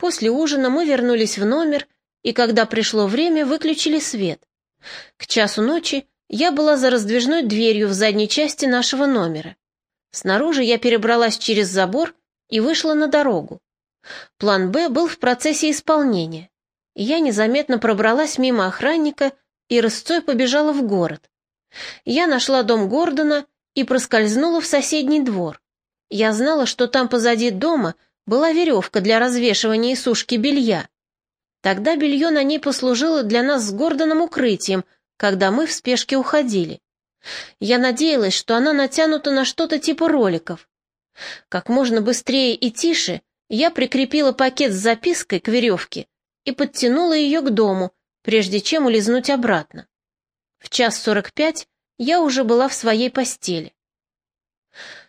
После ужина мы вернулись в номер, и когда пришло время, выключили свет. К часу ночи я была за раздвижной дверью в задней части нашего номера. Снаружи я перебралась через забор и вышла на дорогу. План «Б» был в процессе исполнения. Я незаметно пробралась мимо охранника и рысцой побежала в город. Я нашла дом Гордона и проскользнула в соседний двор. Я знала, что там позади дома была веревка для развешивания и сушки белья. Тогда белье на ней послужило для нас с Гордоном укрытием, когда мы в спешке уходили. Я надеялась, что она натянута на что-то типа роликов. Как можно быстрее и тише я прикрепила пакет с запиской к веревке и подтянула ее к дому, прежде чем улизнуть обратно. В час сорок пять я уже была в своей постели.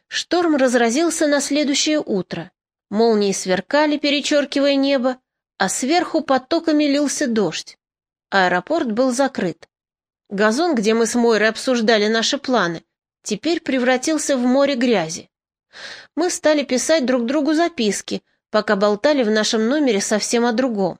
Шторм разразился на следующее утро. Молнии сверкали, перечеркивая небо, а сверху потоками лился дождь. Аэропорт был закрыт. Газон, где мы с Мойрой обсуждали наши планы, теперь превратился в море грязи. Мы стали писать друг другу записки, пока болтали в нашем номере совсем о другом.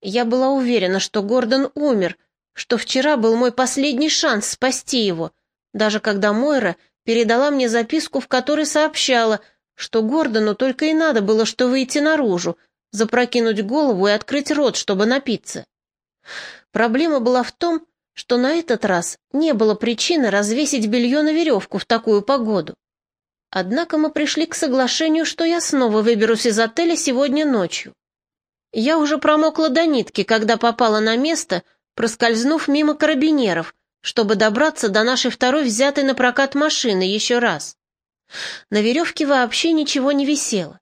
Я была уверена, что Гордон умер, что вчера был мой последний шанс спасти его, даже когда Мойра передала мне записку, в которой сообщала, что Гордону только и надо было что выйти наружу, запрокинуть голову и открыть рот, чтобы напиться. Проблема была в том, что на этот раз не было причины развесить белье на веревку в такую погоду. Однако мы пришли к соглашению, что я снова выберусь из отеля сегодня ночью. Я уже промокла до нитки, когда попала на место, проскользнув мимо карабинеров, чтобы добраться до нашей второй взятой на прокат машины еще раз. На веревке вообще ничего не висело.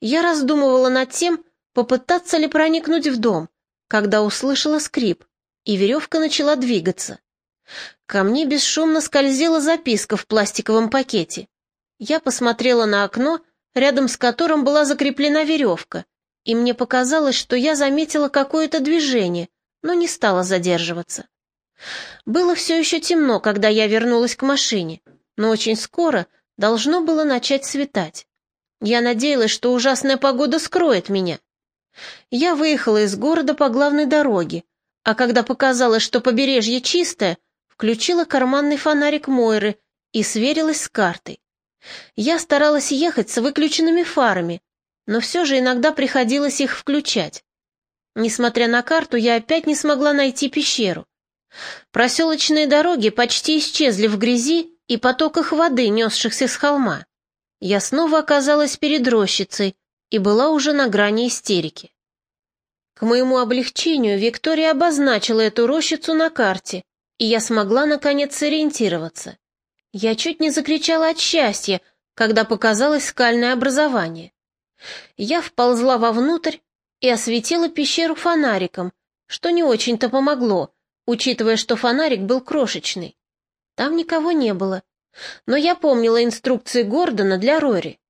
Я раздумывала над тем, попытаться ли проникнуть в дом, когда услышала скрип, и веревка начала двигаться. Ко мне бесшумно скользила записка в пластиковом пакете. Я посмотрела на окно, рядом с которым была закреплена веревка, и мне показалось, что я заметила какое-то движение, но не стала задерживаться. Было все еще темно, когда я вернулась к машине, но очень скоро должно было начать светать. Я надеялась, что ужасная погода скроет меня. Я выехала из города по главной дороге, а когда показалось, что побережье чистое, включила карманный фонарик Мойры и сверилась с картой. Я старалась ехать с выключенными фарами, но все же иногда приходилось их включать. Несмотря на карту, я опять не смогла найти пещеру. Проселочные дороги почти исчезли в грязи и потоках воды, несшихся с холма. Я снова оказалась перед рощицей и была уже на грани истерики. К моему облегчению Виктория обозначила эту рощицу на карте, и я смогла наконец сориентироваться. Я чуть не закричала от счастья, когда показалось скальное образование. Я вползла вовнутрь и осветила пещеру фонариком, что не очень-то помогло, учитывая, что фонарик был крошечный. Там никого не было, но я помнила инструкции Гордона для Рори.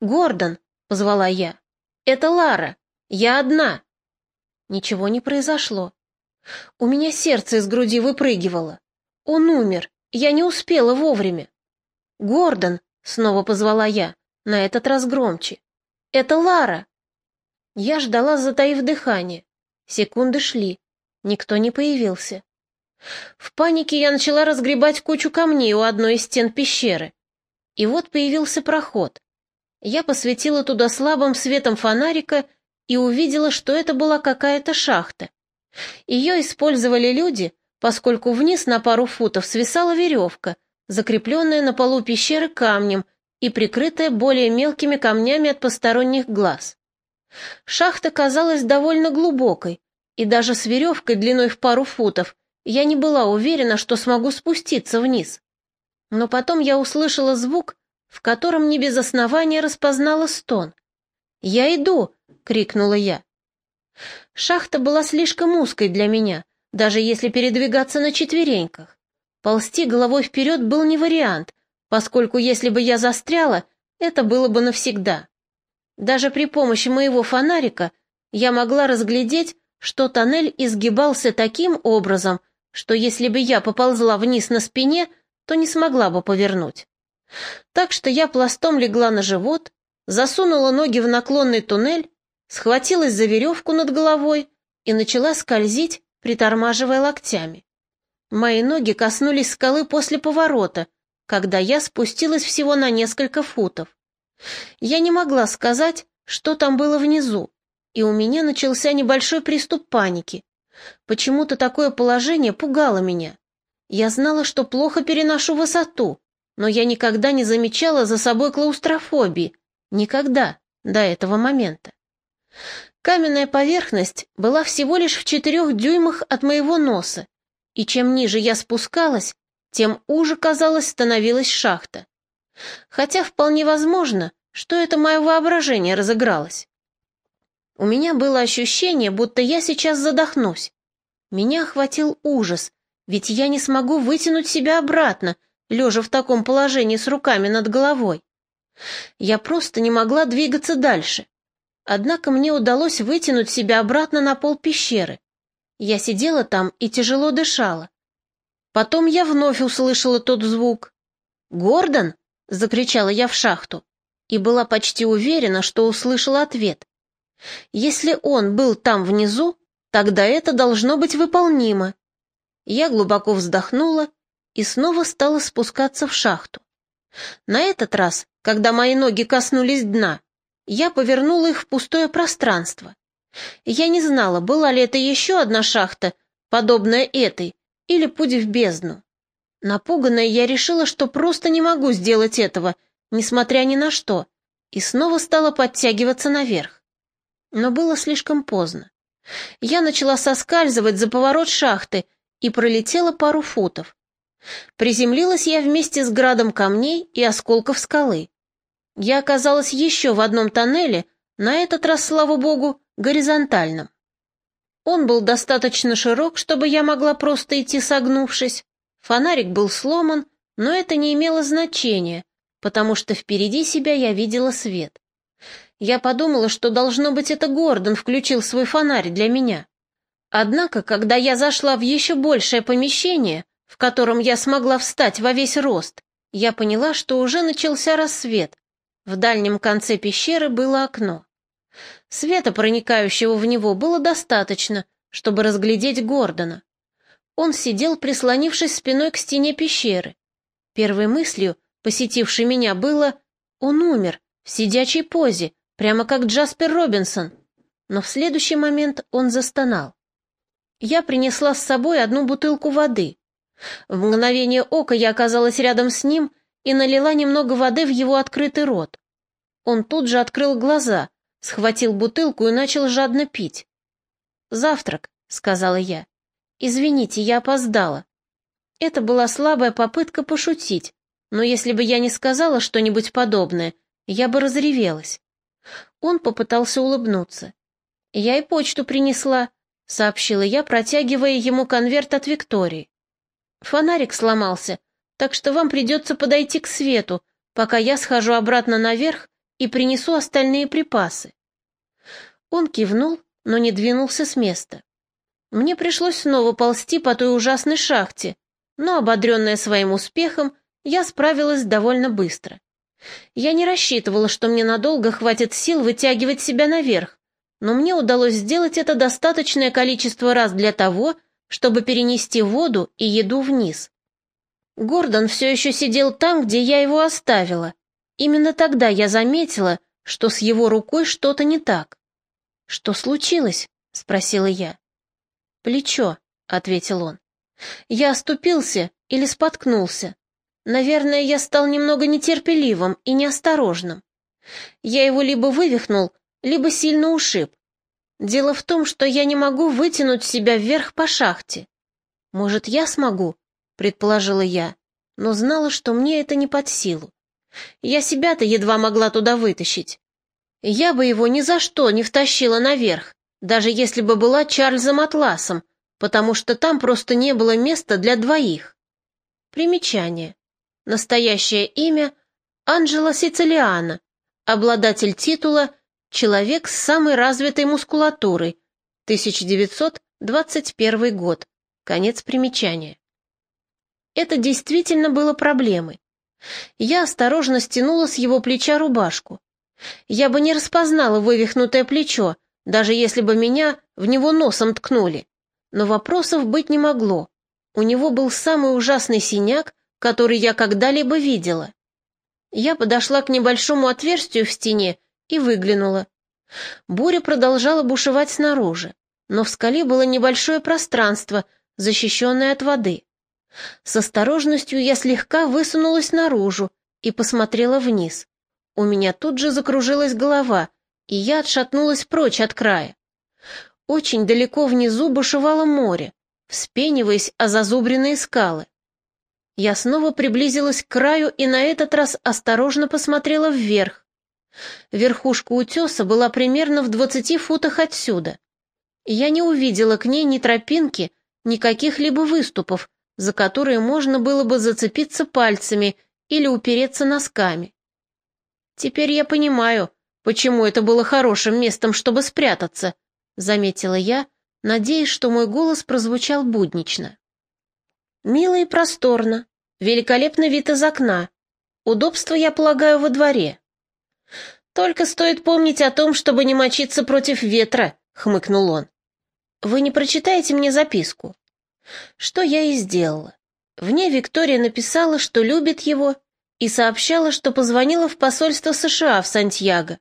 «Гордон», — позвала я, — «это Лара, я одна». Ничего не произошло. У меня сердце из груди выпрыгивало. Он умер, я не успела вовремя. «Гордон», — снова позвала я, на этот раз громче. «Это Лара». Я ждала, затаив дыхание. Секунды шли. Никто не появился. В панике я начала разгребать кучу камней у одной из стен пещеры. И вот появился проход. Я посветила туда слабым светом фонарика и увидела, что это была какая-то шахта. Ее использовали люди, поскольку вниз на пару футов свисала веревка, закрепленная на полу пещеры камнем и прикрытая более мелкими камнями от посторонних глаз. Шахта казалась довольно глубокой, и даже с веревкой длиной в пару футов я не была уверена, что смогу спуститься вниз. Но потом я услышала звук, в котором не без основания распознала стон. «Я иду!» — крикнула я. Шахта была слишком узкой для меня, даже если передвигаться на четвереньках. Ползти головой вперед был не вариант, поскольку если бы я застряла, это было бы навсегда. Даже при помощи моего фонарика я могла разглядеть, что тоннель изгибался таким образом, что если бы я поползла вниз на спине, то не смогла бы повернуть. Так что я пластом легла на живот, засунула ноги в наклонный туннель, схватилась за веревку над головой и начала скользить, притормаживая локтями. Мои ноги коснулись скалы после поворота, когда я спустилась всего на несколько футов. Я не могла сказать, что там было внизу, и у меня начался небольшой приступ паники. Почему-то такое положение пугало меня. Я знала, что плохо переношу высоту, но я никогда не замечала за собой клаустрофобии. Никогда, до этого момента. Каменная поверхность была всего лишь в четырех дюймах от моего носа, и чем ниже я спускалась, тем уже, казалось, становилась шахта. Хотя вполне возможно, что это мое воображение разыгралось. У меня было ощущение, будто я сейчас задохнусь. Меня охватил ужас, ведь я не смогу вытянуть себя обратно, лежа в таком положении с руками над головой. Я просто не могла двигаться дальше. Однако мне удалось вытянуть себя обратно на пол пещеры. Я сидела там и тяжело дышала. Потом я вновь услышала тот звук. «Гордон!» — закричала я в шахту и была почти уверена, что услышала ответ. Если он был там внизу, тогда это должно быть выполнимо. Я глубоко вздохнула и снова стала спускаться в шахту. На этот раз, когда мои ноги коснулись дна, я повернула их в пустое пространство. Я не знала, была ли это еще одна шахта, подобная этой, или путь в бездну. Напуганная, я решила, что просто не могу сделать этого, несмотря ни на что, и снова стала подтягиваться наверх. Но было слишком поздно. Я начала соскальзывать за поворот шахты и пролетела пару футов. Приземлилась я вместе с градом камней и осколков скалы. Я оказалась еще в одном тоннеле, на этот раз, слава богу, горизонтальном. Он был достаточно широк, чтобы я могла просто идти согнувшись. Фонарик был сломан, но это не имело значения, потому что впереди себя я видела свет. Я подумала, что, должно быть, это Гордон включил свой фонарь для меня. Однако, когда я зашла в еще большее помещение, в котором я смогла встать во весь рост, я поняла, что уже начался рассвет. В дальнем конце пещеры было окно. Света, проникающего в него, было достаточно, чтобы разглядеть Гордона. Он сидел, прислонившись спиной к стене пещеры. Первой мыслью, посетившей меня, было «Он умер, в сидячей позе, прямо как Джаспер Робинсон». Но в следующий момент он застонал. Я принесла с собой одну бутылку воды. В мгновение ока я оказалась рядом с ним и налила немного воды в его открытый рот. Он тут же открыл глаза, схватил бутылку и начал жадно пить. «Завтрак», — сказала я. «Извините, я опоздала». Это была слабая попытка пошутить, но если бы я не сказала что-нибудь подобное, я бы разревелась. Он попытался улыбнуться. «Я и почту принесла», — сообщила я, протягивая ему конверт от Виктории. «Фонарик сломался, так что вам придется подойти к свету, пока я схожу обратно наверх и принесу остальные припасы. Он кивнул, но не двинулся с места. Мне пришлось снова ползти по той ужасной шахте, но, ободренная своим успехом, я справилась довольно быстро. Я не рассчитывала, что мне надолго хватит сил вытягивать себя наверх, но мне удалось сделать это достаточное количество раз для того, чтобы перенести воду и еду вниз. Гордон все еще сидел там, где я его оставила, Именно тогда я заметила, что с его рукой что-то не так. «Что случилось?» — спросила я. «Плечо», — ответил он. «Я оступился или споткнулся. Наверное, я стал немного нетерпеливым и неосторожным. Я его либо вывихнул, либо сильно ушиб. Дело в том, что я не могу вытянуть себя вверх по шахте. Может, я смогу, предположила я, но знала, что мне это не под силу. Я себя-то едва могла туда вытащить. Я бы его ни за что не втащила наверх, даже если бы была Чарльзом Атласом, потому что там просто не было места для двоих. Примечание. Настоящее имя — Анджела Сицилиана, обладатель титула «Человек с самой развитой мускулатурой», 1921 год. Конец примечания. Это действительно было проблемой. Я осторожно стянула с его плеча рубашку. Я бы не распознала вывихнутое плечо, даже если бы меня в него носом ткнули. Но вопросов быть не могло. У него был самый ужасный синяк, который я когда-либо видела. Я подошла к небольшому отверстию в стене и выглянула. Буря продолжала бушевать снаружи, но в скале было небольшое пространство, защищенное от воды. С осторожностью я слегка высунулась наружу и посмотрела вниз. У меня тут же закружилась голова, и я отшатнулась прочь от края. Очень далеко внизу бушевало море, вспениваясь о зазубренные скалы. Я снова приблизилась к краю и на этот раз осторожно посмотрела вверх. Верхушка утеса была примерно в двадцати футах отсюда. Я не увидела к ней ни тропинки, ни каких-либо выступов, за которые можно было бы зацепиться пальцами или упереться носками. Теперь я понимаю, почему это было хорошим местом, чтобы спрятаться, заметила я, надеясь, что мой голос прозвучал буднично. Мило и просторно, великолепный вид из окна. Удобство, я полагаю, во дворе. Только стоит помнить о том, чтобы не мочиться против ветра, хмыкнул он. Вы не прочитаете мне записку? Что я и сделала. В ней Виктория написала, что любит его, и сообщала, что позвонила в посольство США в Сантьяго.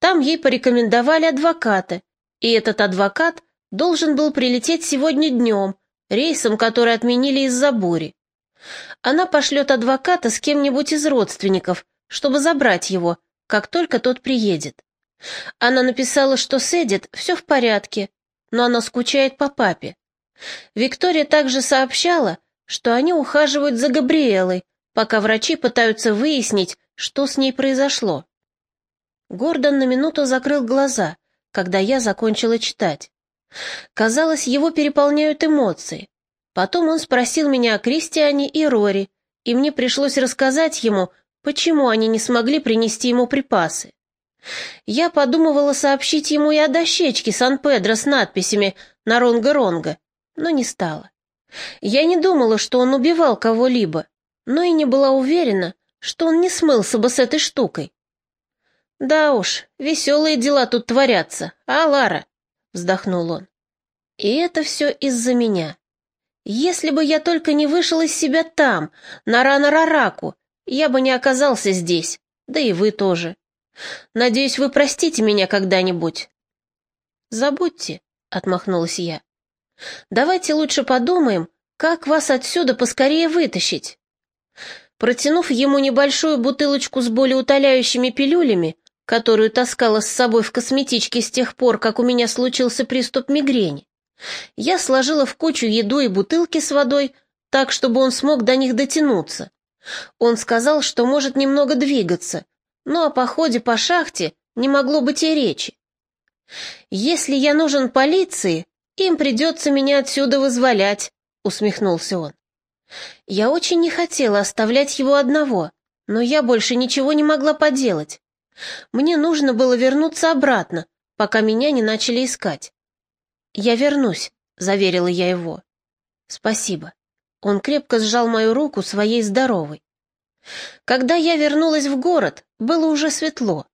Там ей порекомендовали адвоката, и этот адвокат должен был прилететь сегодня днем, рейсом, который отменили из-за бури. Она пошлет адвоката с кем-нибудь из родственников, чтобы забрать его, как только тот приедет. Она написала, что с Эдит все в порядке, но она скучает по папе. Виктория также сообщала, что они ухаживают за Габриэлой, пока врачи пытаются выяснить, что с ней произошло. Гордон на минуту закрыл глаза, когда я закончила читать. Казалось, его переполняют эмоции. Потом он спросил меня о Кристиане и Рори, и мне пришлось рассказать ему, почему они не смогли принести ему припасы. Я подумывала сообщить ему и о дощечке Сан-Педро с надписями на Ронга-Ронга, но не стала. Я не думала, что он убивал кого-либо, но и не была уверена, что он не смылся бы с этой штукой. «Да уж, веселые дела тут творятся, а, Лара?» — вздохнул он. «И это все из-за меня. Если бы я только не вышел из себя там, на Рана-Рараку, я бы не оказался здесь, да и вы тоже. Надеюсь, вы простите меня когда-нибудь». «Забудьте», — отмахнулась я. «Давайте лучше подумаем, как вас отсюда поскорее вытащить». Протянув ему небольшую бутылочку с болеутоляющими пилюлями, которую таскала с собой в косметичке с тех пор, как у меня случился приступ мигрени. Я сложила в кучу еду и бутылки с водой, так, чтобы он смог до них дотянуться. Он сказал, что может немного двигаться, но о походе по шахте не могло быть и речи. «Если я нужен полиции, им придется меня отсюда вызволять», — усмехнулся он. Я очень не хотела оставлять его одного, но я больше ничего не могла поделать. Мне нужно было вернуться обратно, пока меня не начали искать. «Я вернусь», — заверила я его. «Спасибо». Он крепко сжал мою руку своей здоровой. Когда я вернулась в город, было уже светло.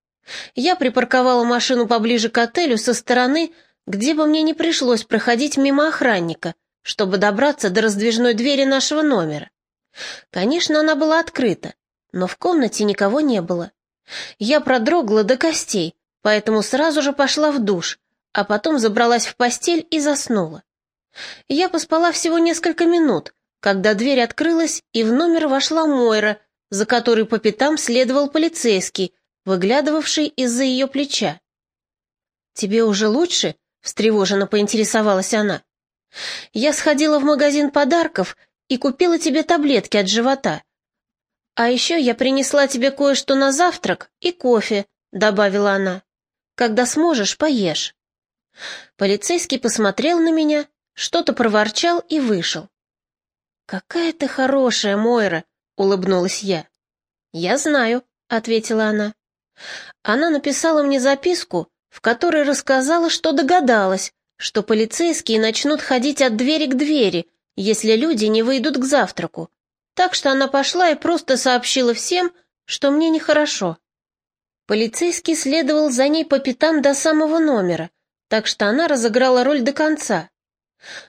Я припарковала машину поближе к отелю со стороны, где бы мне не пришлось проходить мимо охранника, чтобы добраться до раздвижной двери нашего номера. Конечно, она была открыта, но в комнате никого не было. Я продрогла до костей, поэтому сразу же пошла в душ, а потом забралась в постель и заснула. Я поспала всего несколько минут, когда дверь открылась, и в номер вошла Мойра, за которой по пятам следовал полицейский, выглядывавший из-за ее плеча. «Тебе уже лучше?» — встревоженно поинтересовалась она. «Я сходила в магазин подарков и купила тебе таблетки от живота. «А еще я принесла тебе кое-что на завтрак и кофе», — добавила она. «Когда сможешь, поешь». Полицейский посмотрел на меня, что-то проворчал и вышел. «Какая ты хорошая, Мойра», — улыбнулась я. «Я знаю», — ответила она. Она написала мне записку, в которой рассказала, что догадалась, что полицейские начнут ходить от двери к двери, если люди не выйдут к завтраку, так что она пошла и просто сообщила всем, что мне нехорошо. Полицейский следовал за ней по пятам до самого номера, так что она разыграла роль до конца.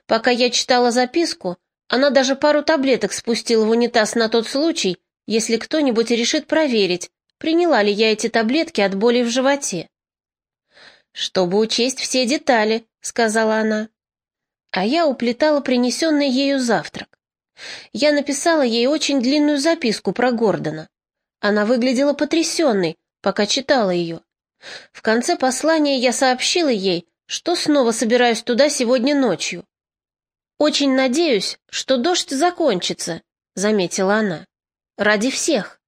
Пока я читала записку, она даже пару таблеток спустила в унитаз на тот случай, если кто-нибудь решит проверить, приняла ли я эти таблетки от боли в животе. «Чтобы учесть все детали», — сказала она. А я уплетала принесенный ею завтрак. Я написала ей очень длинную записку про Гордона. Она выглядела потрясенной, пока читала ее. В конце послания я сообщила ей, что снова собираюсь туда сегодня ночью. «Очень надеюсь, что дождь закончится», — заметила она. «Ради всех».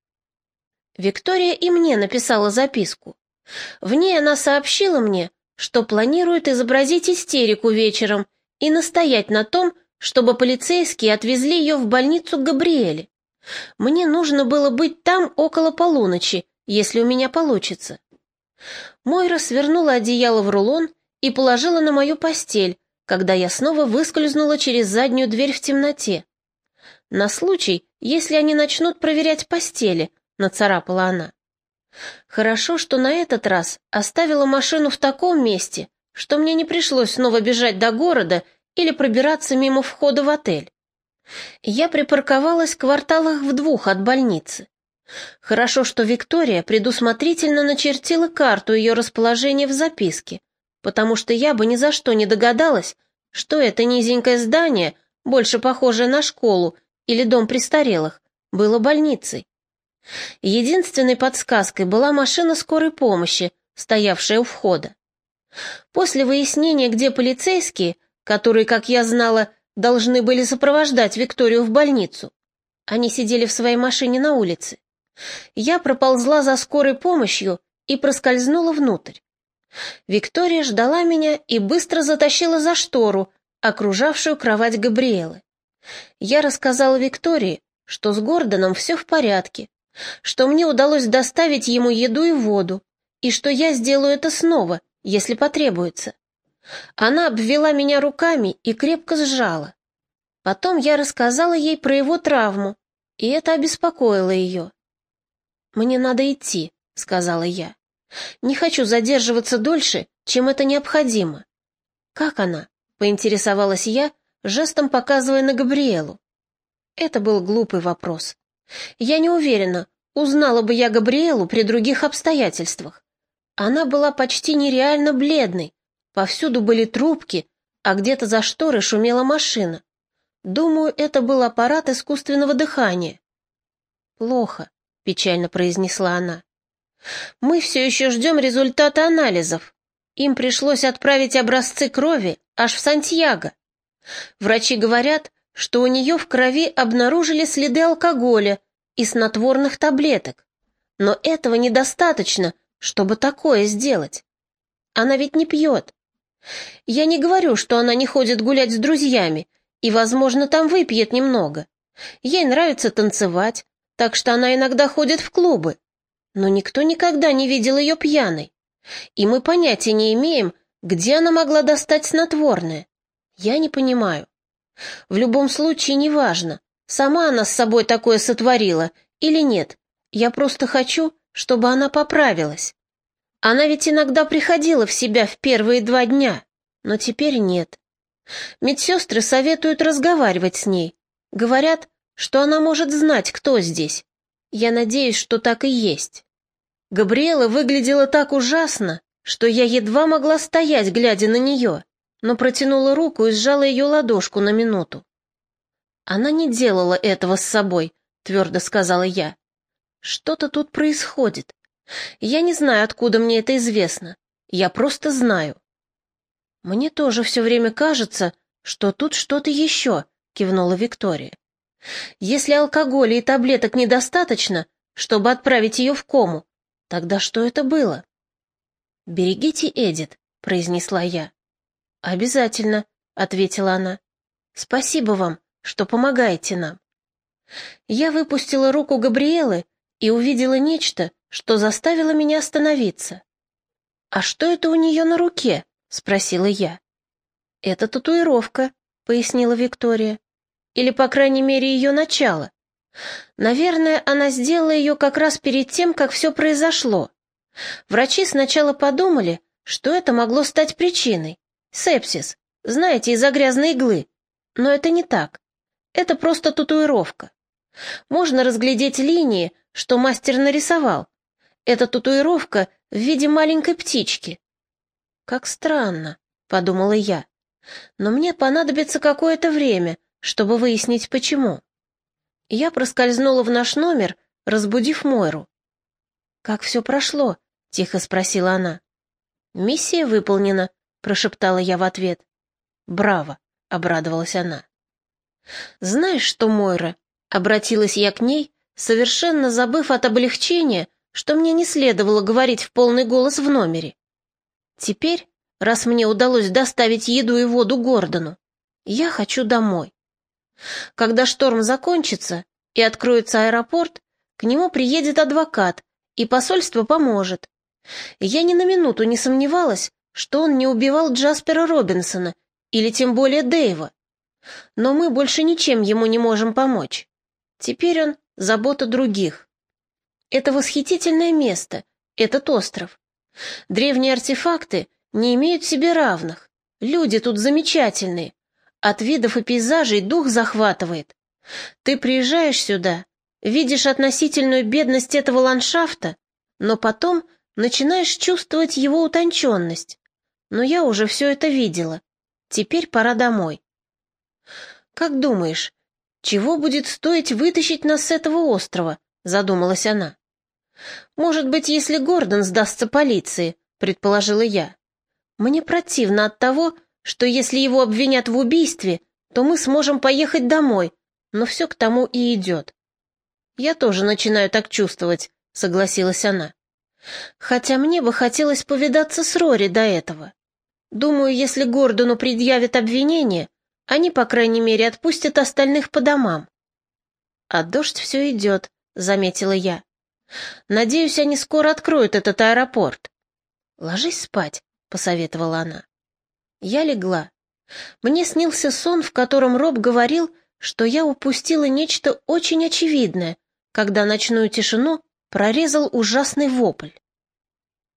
Виктория и мне написала записку. В ней она сообщила мне, что планирует изобразить истерику вечером и настоять на том, чтобы полицейские отвезли ее в больницу к Габриэле. Мне нужно было быть там около полуночи, если у меня получится. Мойра свернула одеяло в рулон и положила на мою постель, когда я снова выскользнула через заднюю дверь в темноте. На случай, если они начнут проверять постели, нацарапала она. Хорошо, что на этот раз оставила машину в таком месте, что мне не пришлось снова бежать до города или пробираться мимо входа в отель. Я припарковалась в кварталах в двух от больницы. Хорошо, что Виктория предусмотрительно начертила карту ее расположения в записке, потому что я бы ни за что не догадалась, что это низенькое здание, больше похожее на школу или дом престарелых, было больницей. Единственной подсказкой была машина скорой помощи, стоявшая у входа. После выяснения, где полицейские, которые, как я знала, должны были сопровождать Викторию в больницу, они сидели в своей машине на улице, я проползла за скорой помощью и проскользнула внутрь. Виктория ждала меня и быстро затащила за штору, окружавшую кровать Габриэлы. Я рассказала Виктории, что с Гордоном все в порядке, что мне удалось доставить ему еду и воду, и что я сделаю это снова, если потребуется. Она обвела меня руками и крепко сжала. Потом я рассказала ей про его травму, и это обеспокоило ее. «Мне надо идти», — сказала я. «Не хочу задерживаться дольше, чем это необходимо». «Как она?» — поинтересовалась я, жестом показывая на Габриэлу. Это был глупый вопрос. Я не уверена, узнала бы я Габриэлу при других обстоятельствах. Она была почти нереально бледной, повсюду были трубки, а где-то за шторой шумела машина. Думаю, это был аппарат искусственного дыхания. Плохо, печально произнесла она. Мы все еще ждем результата анализов. Им пришлось отправить образцы крови аж в Сантьяго. Врачи говорят, что у нее в крови обнаружили следы алкоголя и снотворных таблеток. Но этого недостаточно, чтобы такое сделать. Она ведь не пьет. Я не говорю, что она не ходит гулять с друзьями и, возможно, там выпьет немного. Ей нравится танцевать, так что она иногда ходит в клубы. Но никто никогда не видел ее пьяной. И мы понятия не имеем, где она могла достать снотворное. Я не понимаю. В любом случае, неважно, сама она с собой такое сотворила или нет. Я просто хочу, чтобы она поправилась. Она ведь иногда приходила в себя в первые два дня, но теперь нет. Медсестры советуют разговаривать с ней. Говорят, что она может знать, кто здесь. Я надеюсь, что так и есть. Габриэла выглядела так ужасно, что я едва могла стоять, глядя на нее но протянула руку и сжала ее ладошку на минуту. «Она не делала этого с собой», — твердо сказала я. «Что-то тут происходит. Я не знаю, откуда мне это известно. Я просто знаю». «Мне тоже все время кажется, что тут что-то еще», — кивнула Виктория. «Если алкоголя и таблеток недостаточно, чтобы отправить ее в кому, тогда что это было?» «Берегите Эдит», — произнесла я. «Обязательно», — ответила она. «Спасибо вам, что помогаете нам». Я выпустила руку Габриэлы и увидела нечто, что заставило меня остановиться. «А что это у нее на руке?» — спросила я. «Это татуировка», — пояснила Виктория. «Или, по крайней мере, ее начало. Наверное, она сделала ее как раз перед тем, как все произошло. Врачи сначала подумали, что это могло стать причиной. Сепсис, знаете, из-за грязной иглы. Но это не так. Это просто татуировка. Можно разглядеть линии, что мастер нарисовал. Это татуировка в виде маленькой птички. Как странно, подумала я. Но мне понадобится какое-то время, чтобы выяснить, почему. Я проскользнула в наш номер, разбудив Мойру. «Как все прошло?» — тихо спросила она. «Миссия выполнена», — прошептала я в ответ. «Браво!» — обрадовалась она. «Знаешь что, Мойра?» — обратилась я к ней, совершенно забыв от облегчения, что мне не следовало говорить в полный голос в номере. «Теперь, раз мне удалось доставить еду и воду Гордону, я хочу домой. Когда шторм закончится и откроется аэропорт, к нему приедет адвокат, и посольство поможет. Я ни на минуту не сомневалась, что он не убивал Джаспера Робинсона или тем более Дэйва. Но мы больше ничем ему не можем помочь. Теперь он — забота других. Это восхитительное место, этот остров. Древние артефакты не имеют себе равных. Люди тут замечательные. От видов и пейзажей дух захватывает. Ты приезжаешь сюда, видишь относительную бедность этого ландшафта, но потом начинаешь чувствовать его утонченность. Но я уже все это видела. Теперь пора домой. Как думаешь, чего будет стоить вытащить нас с этого острова? Задумалась она. Может быть, если Гордон сдастся полиции, предположила я. Мне противно от того, что если его обвинят в убийстве, то мы сможем поехать домой, но все к тому и идет. Я тоже начинаю так чувствовать, согласилась она. Хотя мне бы хотелось повидаться с Рори до этого. Думаю, если Гордону предъявят обвинение, они, по крайней мере, отпустят остальных по домам. А дождь все идет, заметила я. Надеюсь, они скоро откроют этот аэропорт. Ложись спать, посоветовала она. Я легла. Мне снился сон, в котором Роб говорил, что я упустила нечто очень очевидное, когда ночную тишину прорезал ужасный вопль.